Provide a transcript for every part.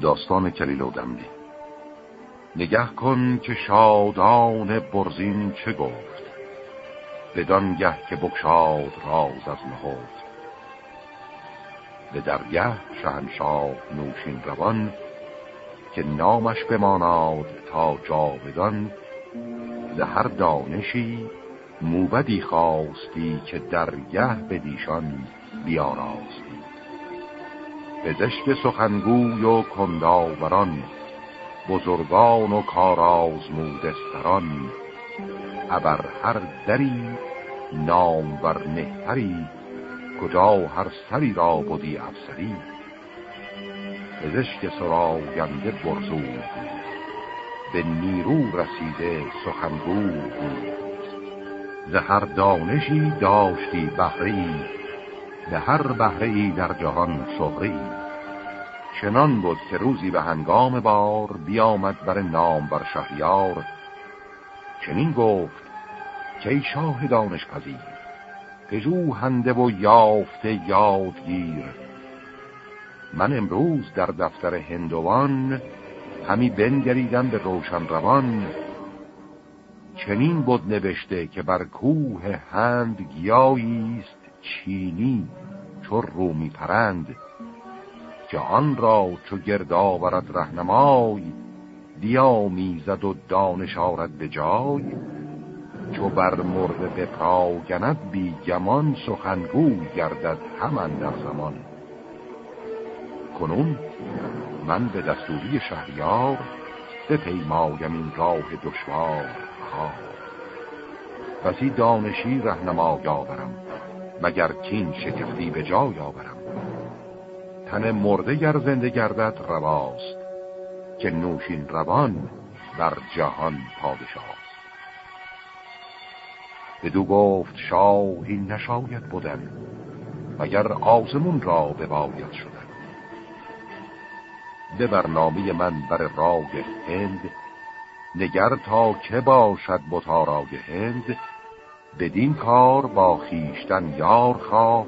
داستان کلیل و دمنی نگه کن که شادان برزین چه گفت. بدانگه که بکشاد راز از نهفت. به درگه شهنشاه نوشین روان که نامش بماناد تا جاودان هر دانشی موبدی خواستی که درگه بدیشان بیاراستی پزشک سخنگوی و کنداوران بزرگان و کارازمودستران ابر هر دری نام بر مهتری کجا هر سری را بودی افسری. پزشک سراینده برزود به نیرو رسیده سخنگو. بود ز هر دانشی داشتی بهرهی به هر بهرهی در جهان شهری چنان بود که روزی به هنگام بار بیامد بر نام بر شهریار. چنین گفت که ای شاه دانش پذیر پژوهنده و یافته یادگیر. من امروز در دفتر هندوان همی بنگریدم به روشن روان. چنین بود نوشته که بر کوه هند گیاییست چینی چو رومی پرند که آن را چو گرد آورد رهنمای می‌زد و دانش آرد به جای. چو بر مرد به پراگند بی گمان سخنگو گردد همان در زمان. کنون من به دستوری شهریار به پیمایم این راه دشوار ها بسی دانشی رهنما یاورم مگر کین شکفتی به جا یاورم تن مرده گر زنده گردد رواست که نوشین روان بر جهان پادشاست. بدو گفت شاهی نشاید بودن مگر آزمون را بباید شدن. به برنامه من بر رای هند نگر تا که باشد بطارای هند بدین کار با خیشتن یار خواه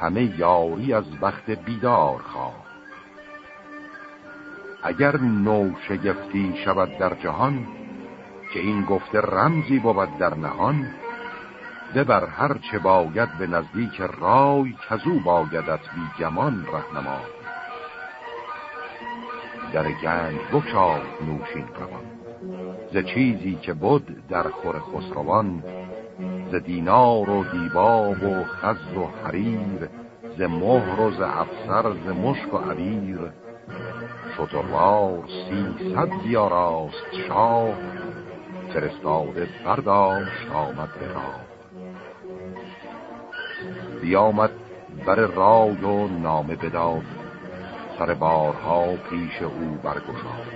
همه یاری از وقت بیدار خواه. اگر نو شگفتی شود در جهان که این گفته رمزی بود در نهان بر هر چه باید به نزدیک رای کزو بایدت بی گمان رهنما. در گنج بکشاد نوشین روان ز چیزی که بود در خور خسروان ز دینار و دیباب و خز و حریر ز مهر و ز افسر ز مشک و عبیر. شتروار سی صد بیاراست شاه فرستاده برداشت آمد به راه. بیامد بر رای و نامه بداد سر بارها پیش او برگشاد.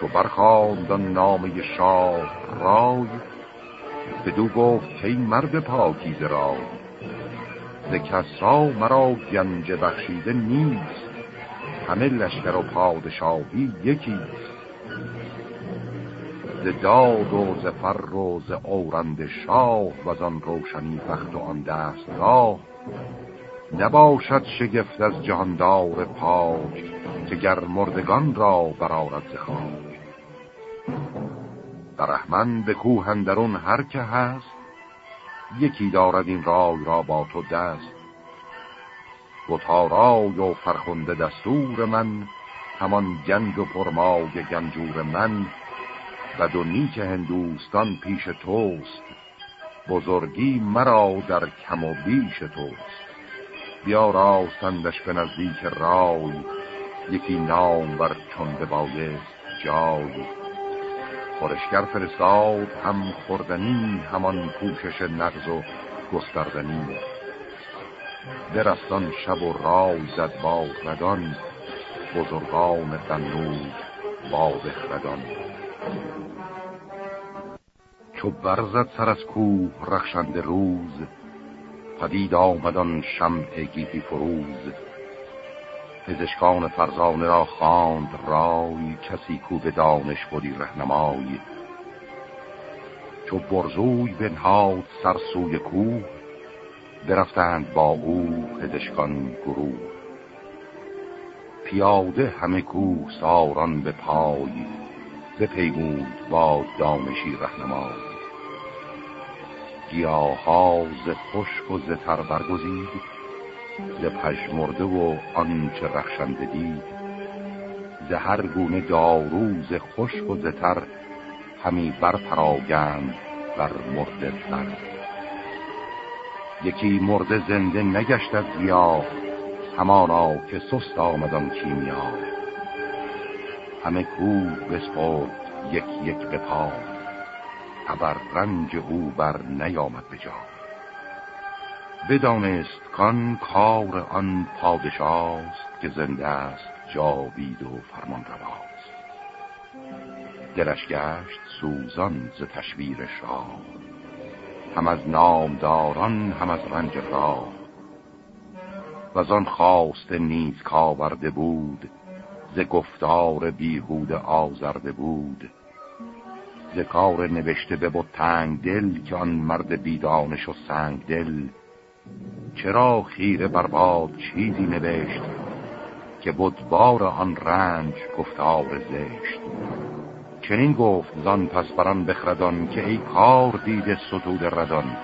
چو برخواند نامه شاه رای بدو گفت این مرد پاکیز را ز کسرا مرا گنج بخشیده نیست همه لشکر و پادشاهی یکیست ز داد و ز فر و ز اورند شاه و آن روشنی فخت و آن دستگاه نباشد شگفت از جهاندار پاک که گر مردگان را برارد ز برهمن به کوهندرون هر که هست یکی دارد این رای را با تو دست. و تارای و فرخنده دستور من همان گنج و پرمای گنجور من و دو نیک هندوستان پیش توست. بزرگی مرا در کم و بیش توست. بیا راستندش به نزدیک رای یکی نام بر چون بایست خورشگر فرستاد هم خوردنی همان پوشش نغز و گستردنی. درستان شب و رای زد با ردان بزرگان قنود با بخردان چو برزد سر از کوه رخشنده روز پدید آمدان شمع گیتی فروز. پزشکان فرزانه را خواند رای کسی کو به دانش بودی رهنمای. چو برزوی بنهاد سر سوی کوه برفتند با او پزشکان گروه. پیاده همه کوه ساران به پای به پیمود با دانشی رهنمای. گیاها ز خشک و ز تر برگزید ز پژمرده و آنچه رخشنده دید ز هر گونه دارو ز خشک و ز تر همی برپراگند بر مرده سر یکی مرده زنده نگشت از گیاه همانا که سست آمدان کیمیا. همه کوه بسپرد یک یک به پا ابر رنج او بر نیامد به جا بدانست کان کار آن پادشاست که زنده است جاوید و فرمان رواست. دلش گشت سوزان ز تشویر شاه. هم از نامداران هم از رنج راه. و آن خواست نیز کاورده بود ز گفتار بیهود آزرده بود. ز کار نوشته به بود تنگ دل که آن مرد بیدانش و سنگ دل چرا خیره برباد چیزی نوشت که بود بار آن رنج گفتار زشت؟ چنین گفت زان پس بران بخردان که ای کار دیده ستود ردان.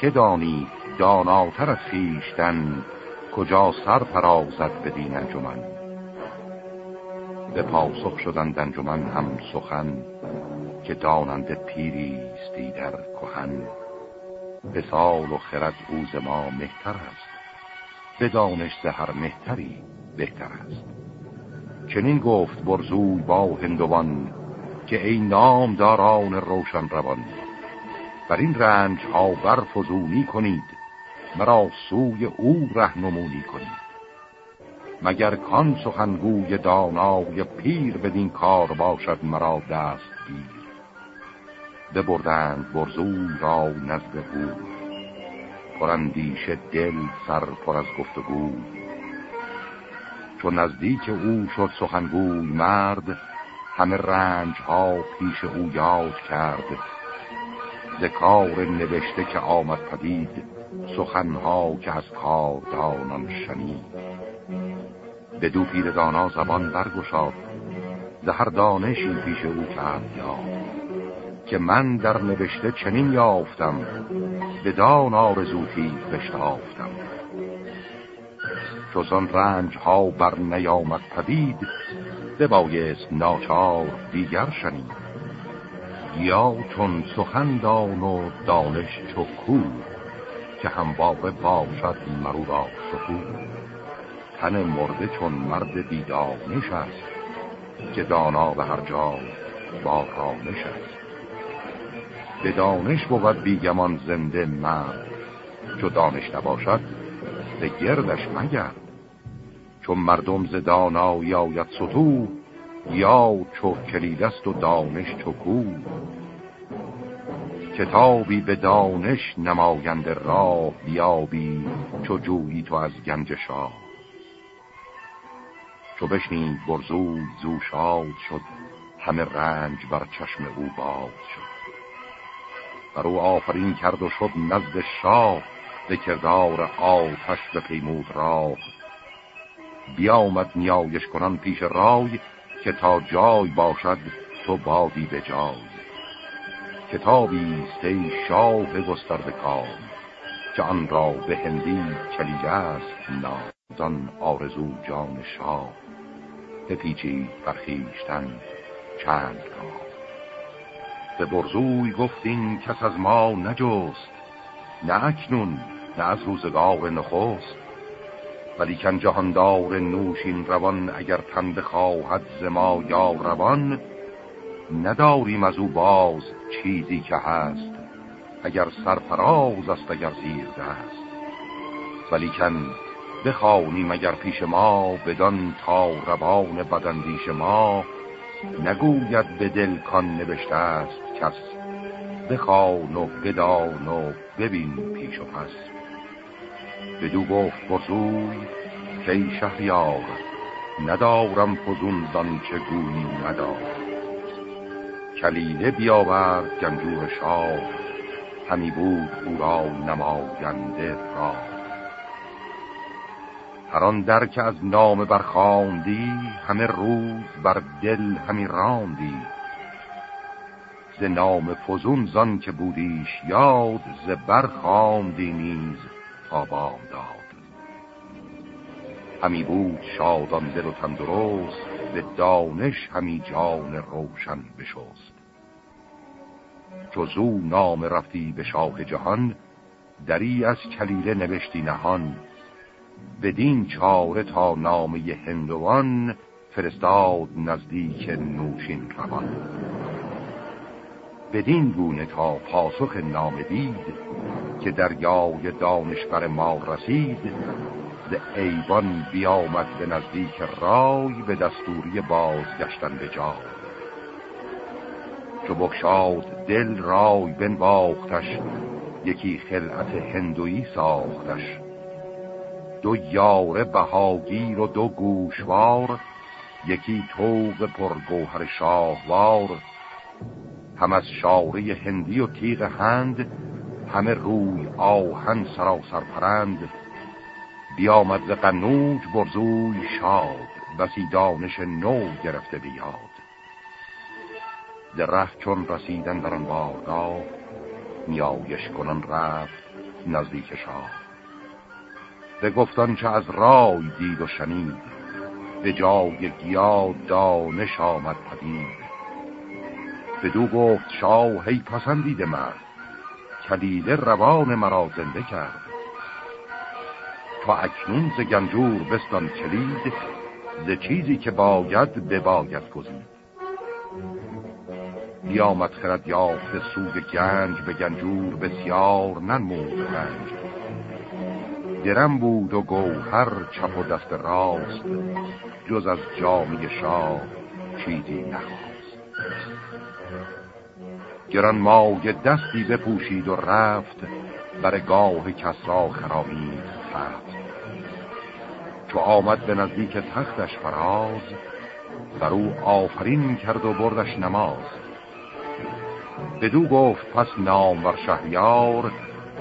که دانی داناتر از خیشتن کجا سر پرازد بدین انجمن؟ به پاسخ شدن انجمن هم سخن که داننده پیریستی در کهن. به سال و خرد اوز ما مهتر است. به دانش زهر مهتری بهتر است. چنین گفت برزوی با هندوان که ای نام داران روشن روان. بر این رنج ها برفزونی کنید مرا سوی او رهنمونی کنید. مگر کان سخنگوی دانای پیر بدین کار باشد مرا دست گیر ببردند برزوی را نزد بود پرندیش دل سر پر از گفتگو. چون نزدیک او شد سخنگوی مرد همه رنج ها پیش او یاد کرد. ز کار نوشته که آمد پدید سخنها که از کار دانان شنید. به دو پیر دانا زبان برگشاد زهر دانشی پیش او کرد یاد. که من در نوشته چنین یافتم به دان آرزوتی بشتافتم. چوزان رنج ها بر نیامد پدید ببایست ناچار دیگر شنید. یا چون سخندان و دانش چو که همواره باشد مرو را شکو تن مرده چون مرد بیدانش است که دانا به هر جا با رانش است به دانش بود بیگمان زنده مرد. چو دانش نباشد به گردش مگرد. چون مردم ز دانایی آید ستو یا چو کلیدست و دانش چو کو. کتابی به دانش نمایند راه بیابی چو جویی تو از گنج شاه. چو بشنید برزوی زو شاد شد همه رنج بر چشم او باد شد. بر او آفرین کرد و شد نزد شاه به کردار آتش به پیمود راه. بیامد نیایش کنان پیش رای که تا جای باشد تو بادی به جای. کتابی است ای شاه گسترده کام که آن را به هندی کلیده است نازان آرزو جان شاه. بپیچید برخیشتن چند کام به برزوی گفتین کس از ما نجست نه اکنون نه از روزگار نخست. ولیکن جهاندار نوشین روان اگر تن بخواهد ز ما یا روان نداریم از او باز چیزی که هست اگر سرفراز است اگر زیر دست. ولیکن بخوانیم اگر پیش ما بدان تا روان بدندیش ما نگوید به دل کان نوشته است. کس. بخوان و بدان و ببین پیش و پس. بدو گفت بزوی که شهریار ندارم فزون چه گویی ندار. کلیله بیاورد گنجور شاه همی بود او را نماینده را هر آن در که از نام برخاندی همه روز بر دل همی راندی. ز نام فزون زان که بودیش یاد ز برخاندی نیز تا داد. همی بود شادان دل و تندرست به دانش همی جان روشن بشست. زو نام رفتی به شاه جهان دری از کلیله نوشتی نهان. بدین چاره تا نامه هندوان فرستاد نزدیک نوشین روان. بدین گونه تا پاسخ نام دید که دریای دانش بر ما رسید ز ایوان بیامد به نزدیک رای به دستوری بازگشتن به جا چو بکشاد دل رای بنواختش یکی خلعت هندویی ساختش. دو یاره بهاگیر و دو گوشوار یکی توق پرگوهر شاهوار. هم از شاره هندی و تیغ هند همه روی آهن سراسر پرند. بیامد ز قنوج برزوی شاد بسی دانش نو گرفته بیاد. در چون رسیدن در بارگاه نیایش کنان رفت نزدیک شاه. به گفتان چه از رای دید و شنید به جای گیا دانش آمد پدید. بدو گفت شاه هی پسندید مرد. کلیله روان مرا زنده کرد. تا اکنون ز گنجور بستان کلید ز چیزی که باید به باید گزید. بیامد خرد یافت سوگ گنج به گنجور بسیار ننمود رنج. درم بود و گوهر چپ و دست راست جز از جامی شاه چیزی نخواست گران ماگ دستی بپوشید و رفت بر گاه کسرا خرامید تخت چو آمد به نزدیک تختش فراز بر او آفرین کرد و بردش نماز. بدو گفت پس نام ور شهریار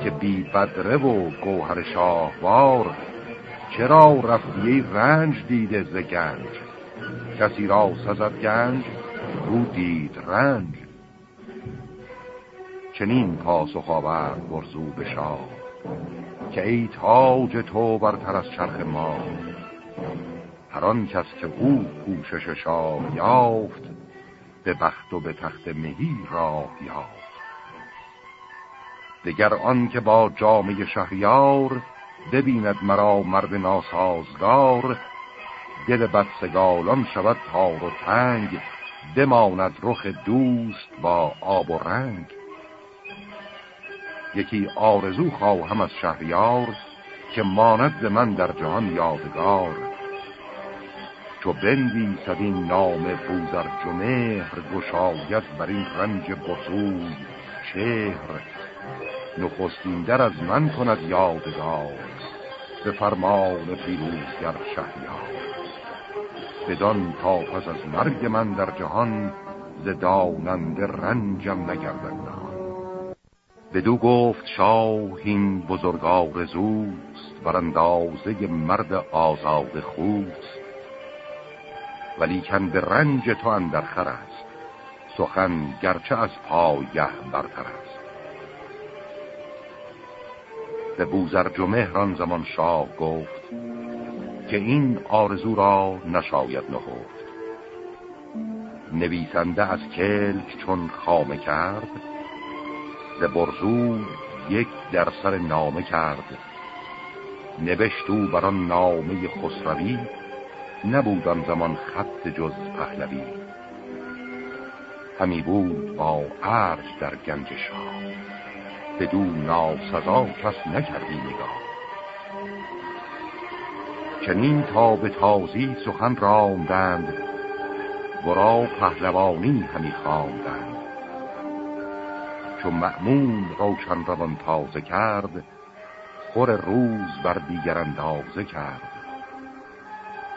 که بی بدره و گوهر شاهوار چرا رفتی رنج دیده ز گنج؟ کسی را سزد گنج رو دید رنج. چنین پاسخ آورد برزو به که ای تاج تو برتر از چرخ ما. هر کس که او پوشش شاه یافت به بخت و به تخت مهی راه یافت. دگر آن که با جامعه شهریار ببیند مرا مرد ناسازگار دل بدسگالان شود تار و تنگ بماند رخ دوست با آب و رنگ. یکی آرزو خواهم از شهریار که ماند من در جهان یادگار. چو بنویسد این نام بوزر جمهر گشاید بر این رنج بزرگ چهر. نخستین در از من کند یادگار به فرمان پیروزگر شهریار. بدان تا پس از مرگ من در جهان ز دانند رنجم نگردند بدو گفت شاه این بزرگار زوست بر اندازه مرد آزاد خوست. ولیکن به رنج تو اندر خر است سخن گرچه از پایه برتر است. به بوزر مهران زمان شاه گفت که این آرزو را نشاید نهفت. نویسنده از کلک چون خامه کرد ز برزو یک در سر نامه کرد. نوشت او بر آن نامه خسروی نبودم زمان خط جز پهلوی. همی بود با عرش در گنج شاه. بدو ناسزا کس نکردی نگاه. چنین تا به تازی سخن راندند ورا پهلوانی همی خواندند. چو مأمون روشن روان تازه کرد خور روز بر دیگر اندازه کرد.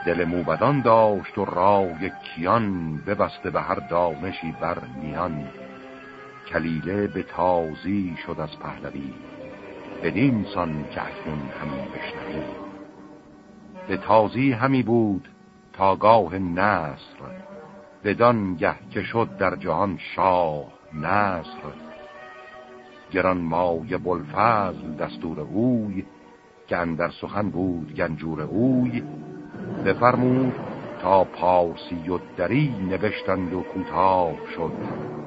دل موبدان داشت و رای کیان ببسته به هر دانشی بر میان. کلیله به تازی شد از پهلوی بدین سان که اکنون همین بشنوی. به تازی همی بود تا گاه نصر بدان گه که شد در جهان شاه نصر. گران مای بلفضل دستور اوی که اندر سخن بود گنجور اوی. بفرمود تا پارسی و دری نوشتند و کوتاه شد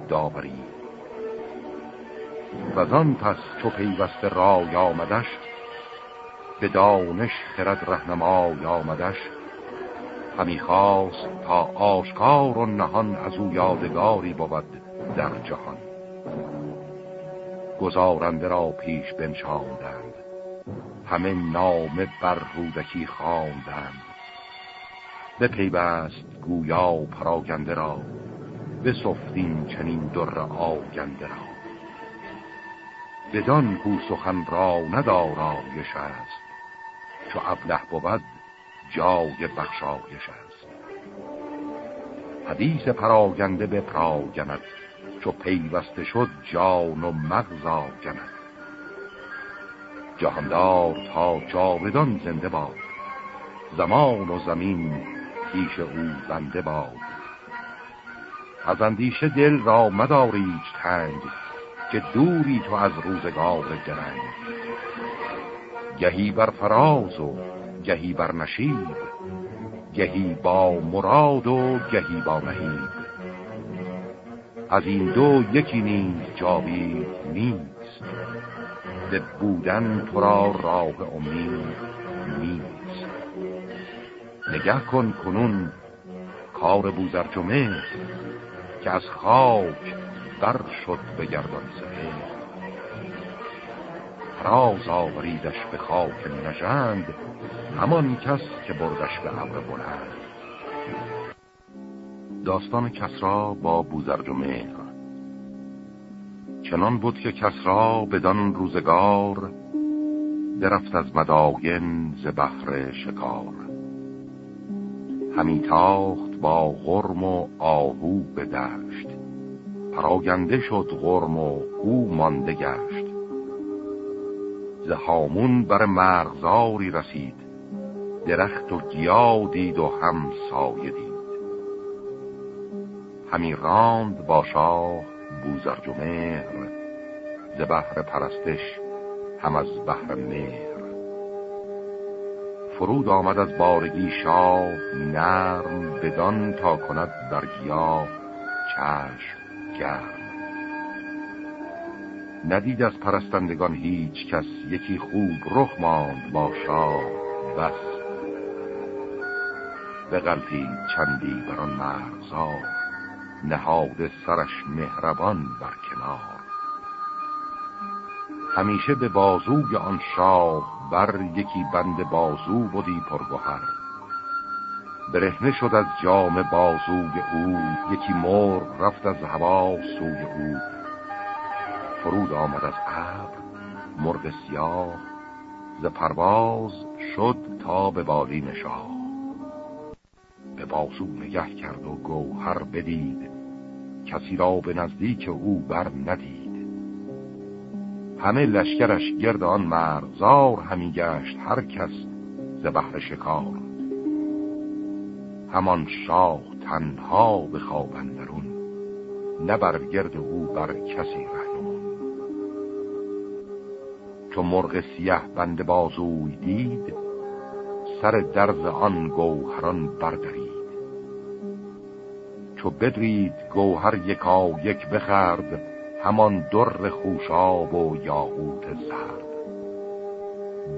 داوری. و آن پس چو پیوست رای آمدش به دانش خرد رهنمای آمدش. همی خواست تا آشکار و نهان از او یادگاری بود در جهان. گزارنده را پیش بنشاندند. همه نامه بر رودکی خواندند. بپیوست گویا پراگنده را به سفتین چنین در آگنده را. بدان کو سخن را ندارایش است چو ابله بود جای بخشایش است. حدیث پراگنده به پراگند چو پیوسته شد جان و مغز آگند جهاندار تا جاودان زنده باد. زمان و زمین پیش او بنده باد. از اندیشه دل را مداریج تنگ که دوری تو از روزگار درنگ. گهی بر فراز و گهی بر نشیب گهی با مراد و گهی با نهیب. از این دو یکی نیز جاوید نیست. به بودن تو را راه امید نیست. نگه کن کنون کار بوزرجمه که از خاک بر شد به گردان سپه راز آوریدش به خاک نژند همان کس که بردش به ابر بلند. داستان کسرا با بوزرج چنان بود که کسرا بدان روزگار درفت از مداین ز بحر شکار. همی تاخت با غرم و آهو به دشت. پراگنده شد غرم و او مانده گشت. ز هامون بر مرغزاری رسید. درخت و گیا دید و هم سایه دید. همی راند با شاه بوزرج و مهر. ز بحر پرستش هم از بحر مهر. فرود آمد از بارگی شاه نرم بدان تا کند بر گیا چشم گرم. ندید از پرستندگان هیچ کس یکی خوب رخ ماند با شاه بس. به قلفی چندی بران مرزار نهاد سرش مهربان بر کنار. همیشه به بازوی آن شاه بر یکی بند بازو بودی پرگوهر برهنه شد از جام بازوی او یکی مر رفت از هوا سوی او. فرود آمد از ابر مرغ سیاه ز پرواز شد تا به بالین شاه. به بازو نگه کرد و گوهر بدید. کسی را به نزدیک او بر ندید. همه لشکرش گرد آن مرزار همی گشت هر کس ز بحر شکار. همان شاه تنها به خواب اندرون نه بر گرد او بر کسی چو مرغ سیه بند بازوی دید سر درز آن گوهران بردارید چو بدرید گوهر یکا یک بخرد همان در خوشاب و یاقوت زرد.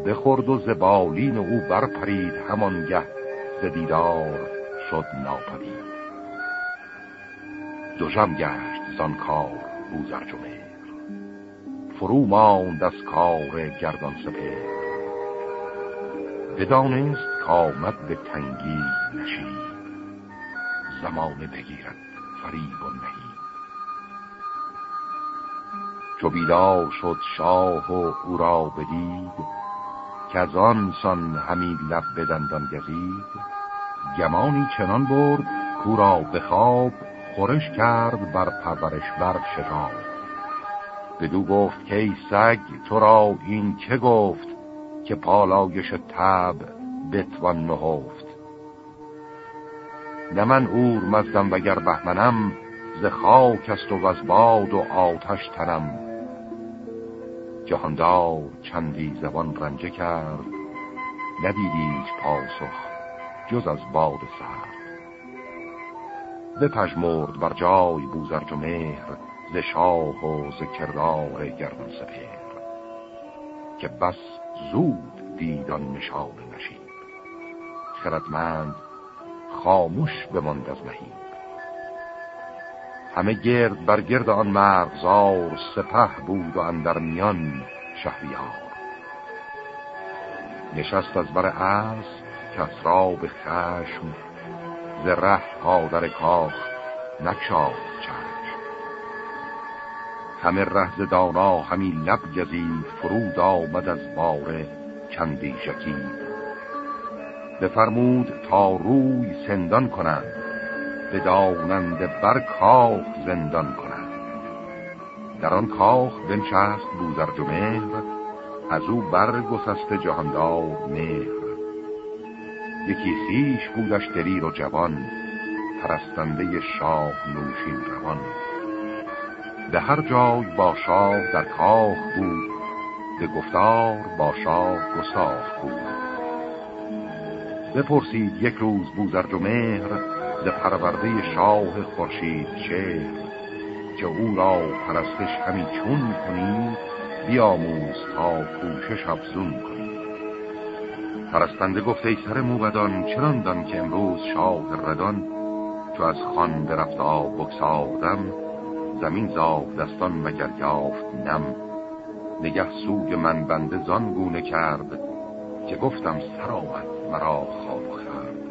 بخورد و زبالین او برپرید همان گه زدیدار شد ناپدید. دوژم گشت زان کار بوزرجمه فرو ماند از کار گردان سپه بدانست کامد به تنگی نشید زمان بگیرد فریب و نهی. چو بیدار شد شاه و او را بدید که از آن سان همی لب بدندان گزید. گمانی چنان برد کو را به خواب خورش کرد بر پرورش بر شتاب بدو گفت که ای سگ تو را این که گفت که پالایش تب بتوان نهفت؟ نه من اور مزدم وگر بهمنم ز خاک است و از باد و آتش تنم. جهاندار چندی زبان رنجه کرد ندیدیش پاسخ جز از باد سرد. بپژمرد بر جای بوزرج و مهر ز شاه و ز کردار گردن سپهر. که بس زود دیدان نشان نشید خردمند خاموش بماند از مهید همه گرد بر گرد آن مرغزار سپه بود و اندر میان شهریار. نشست از بر عرض کسرا به خشم ز ره پادر کاخ نکشاد چشم. همه رهز دانا همی لب گزید فرود آمد از باره چندی شکید بفرمود تا روی سندان کنند بدانند بر کاخ زندان کنند. در آن کاخ بنشست بوزرج و مهر از او برگسست جهاندار مهر. یکی خیش بودش دلیر و جوان پرستنده شاه نوشین روان. به هر جای با شاه در کاخ بود به گفتار با شاه گستاخ بود. بپرسید یک روز بوزرج و مهر ز پرورده شاه خورشید شهر که او را پرستش همی چون کنید بیاموز تا کوشش افزون کنید پرستنده گفته ای سر موبدان چران دان که امروز شاه ردان چو از خان برفت آب بکسادم زمین زاف دستان مگر یافت نم. نگه سوگ من بنده زان گونه کرد که گفتم سر آمد مرا خواب خرد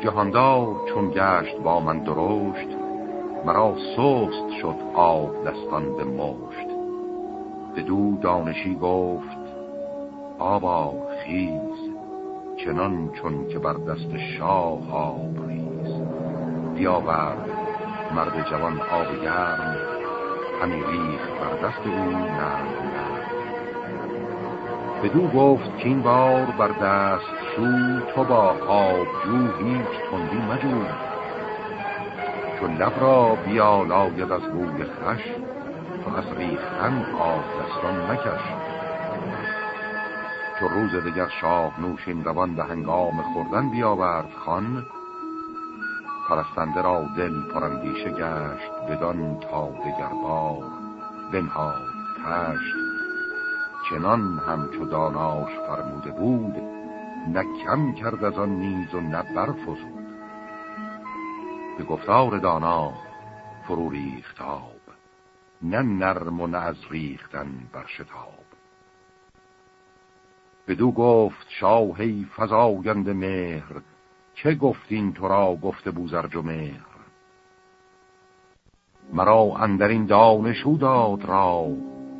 جهاندار چون گشت با من درشت مرا سست شد آب دستان به مشت. به دو دانشی گفت آبا خیز چنان چون که بر دست شاه آب ریز. بیاورد مرد جوان آب گرم همی ریخ بر دست او نرم. بدو گفت که این بار بر دست شو تو با آب جو هیچ تندی مجو چون لب را بیالاید از بوی خش تو از ریختن آب دستان مکش. چو روز دگر شاه نوشین روان به هنگام خوردن بیاورد خان پرستنده را دل پرندیشه گشت بدان تا دگر بار بنهاد تشت چنان همچو داناش فرموده بود نه کم کرد از آن نیز و نه برفزود. به گفتار دانا فرو ریختاب نه نرم و نه از ریختن بر شتاب. بدو گفت شاهی فزاینده مهر چه گفتین تو را گفته بوزرج و مهر؟ مرا اندرین دانشو داد را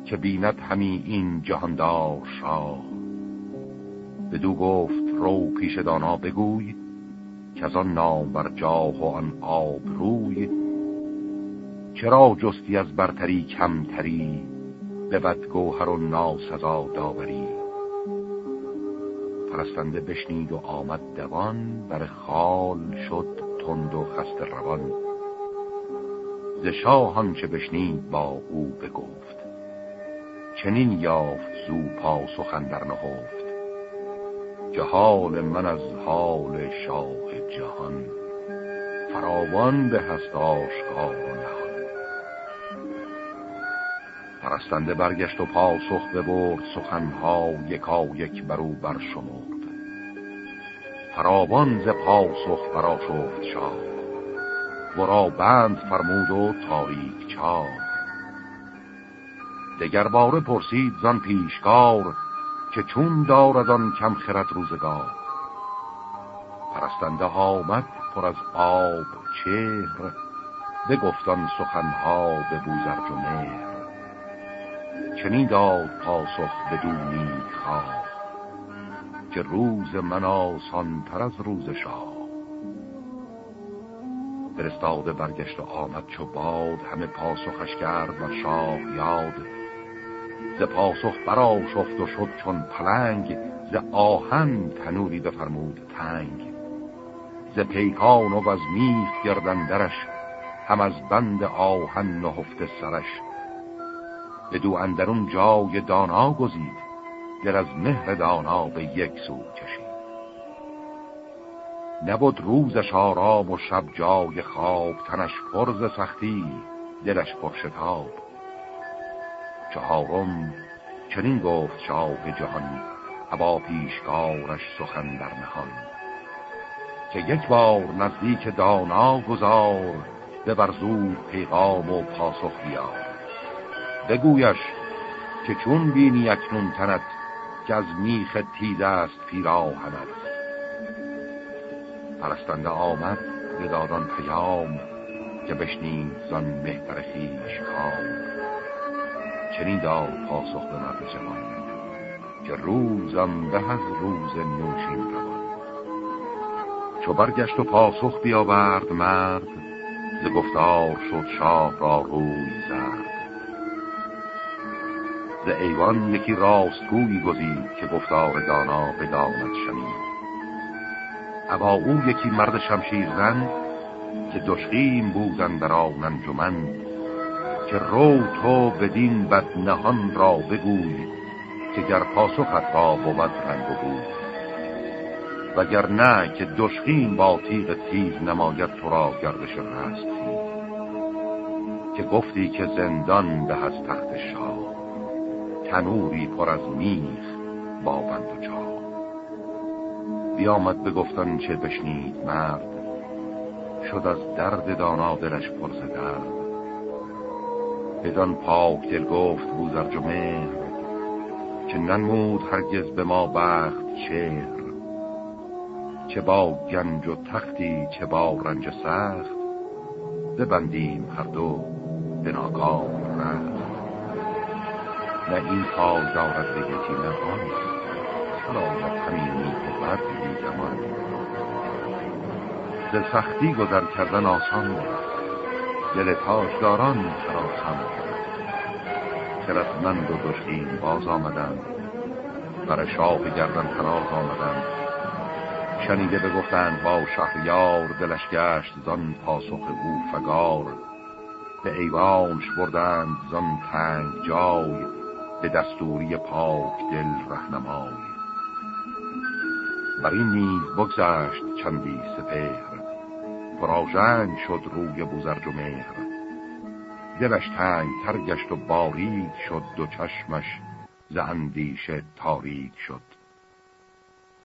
که بیند همی این جهاندار شاه. بدو گفت رو پیش دانا بگوی که از آن نام بر جاه و آن آب روی. چرا جستی از برتری کمتری؟ به بدگوهر و ناسزا داوری. پرستنده بشنید و آمد دوان بر خال شد تند و خست روان. ز شاه چه بشنید با او بگفت. چنین یافت زو پاسخ در نهفت. جهال من از حال شاه جهان فراوان به هست آشکار و نهان. پرستنده برگشت و پاسخ ببرد سخنها یکا یک برو برشمرد. فراوان ز پاسخ برا شفت شاه. ورا بند فرمود و تاریک چار دگر باره پرسید زان پیشکار که چون دارد آن کم خرد روزگار. پرستنده آمد پر از آب چهر بگفتان سخنها به بوزرج و چنین داد پاسخ بدونی خواه که روز من آسان تر از روز شاه. فرستاده برگشت و آمد چو باد همه پاسخش کرد و شاه یاد ز پاسخ برا شفت و شد چون پلنگ ز آهن تنوری بفرمود تنگ. ز پیکان و از میخ گردندرش هم از بند آهن نهفته سرش. به دو اندرون جای دانا گزید دل از مهر دانا به یک سو کشید. نبود روزش آرام و شب جای خواب تنش پرز سختی دلش پرشتاب چهارم چنین گفت شاه جهان ابا پیشکارش سخن در نهان. که یک بار نزدیک دانا گذار به برزود پیغام و پاسخ بیار. بگویش که چون بینی اکنون تنت که از میخ تیز است پیراهنت. پرستنده آمد بدادان پیام که بشنید زن مهتر خیش کام چنین داد پاسخ به مرد جوان که روزم به از روز نوشین روان چو برگشت و پاسخ بیاورد مرد ز گفتار شد شاه را روی زرد. ز ایوان یکی راستگویی گزید که گفتار دانا بداند شمید ابا او یکی مرد شمشیر زن که دشخیم بودن در آن انجمن که رو تو بدین بد نهان را بگوی که گر پاسخت را بود رنگ و بود وگر نه که دشخیم با تیغ تیز نماید تو را گردش رست که گفتی که زندان به از تخت شاه. تنوری پر از میخ با بند و چا بیامد بگفتن چه بشنید مرد. شد از درد دانا دلش پر درد. بدان پاک دل گفت بوزرج و مهر که ننمود هرگز به ما بخت چهر. چه با گنج و تختی چه با رنج سخت ببندیم هر دو به رفت نه این حال دارد به یکی نه آن. سلامت همین نیک و بد زمان ز سختی گذر کردن آسان دل تاجداران خراسان خردمند و دشتین باز آمدند. بر شاه گردن فراز آمدند. شنیده بگفتند با شهریار دلش گشت زان پاسخ او فگار. به ایوانش بردند زان تنگ جای به دستوری پاک دل رهنمای. بر این نیز بگذشت چندی سپهر. پراژنگ شد روی بوزرج و مهر. دلش تنگ تر گشت و باریک شد دو چشمش ز اندیشه تاریک شد.